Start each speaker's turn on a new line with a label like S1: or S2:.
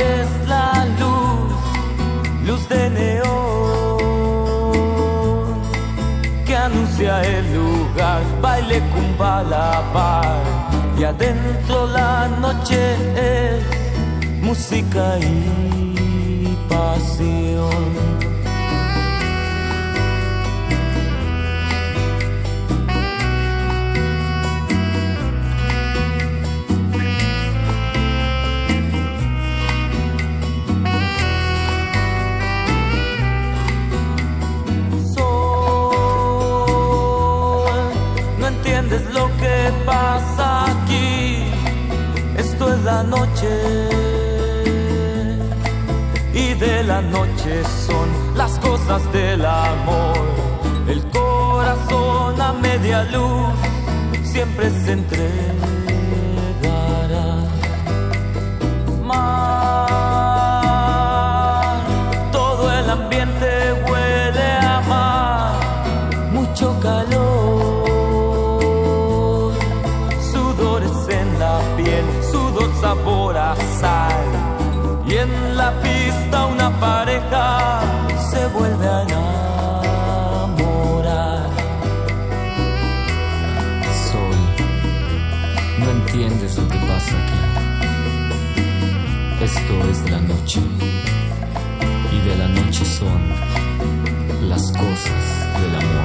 S1: es la luz, luz de neón, que anuncia el lugar, baile cumba la par, y adentro la noche es música y pasión. La noche. Y de la noche son las cosas del amor. El corazón a media luz siempre se entregará. Sabor a sal. Y en la pista una pareja se vuelve a enamorar.
S2: Sol, no entiendes lo que pasa aquí. Esto es la noche. Y de la noche son las cosas del amor.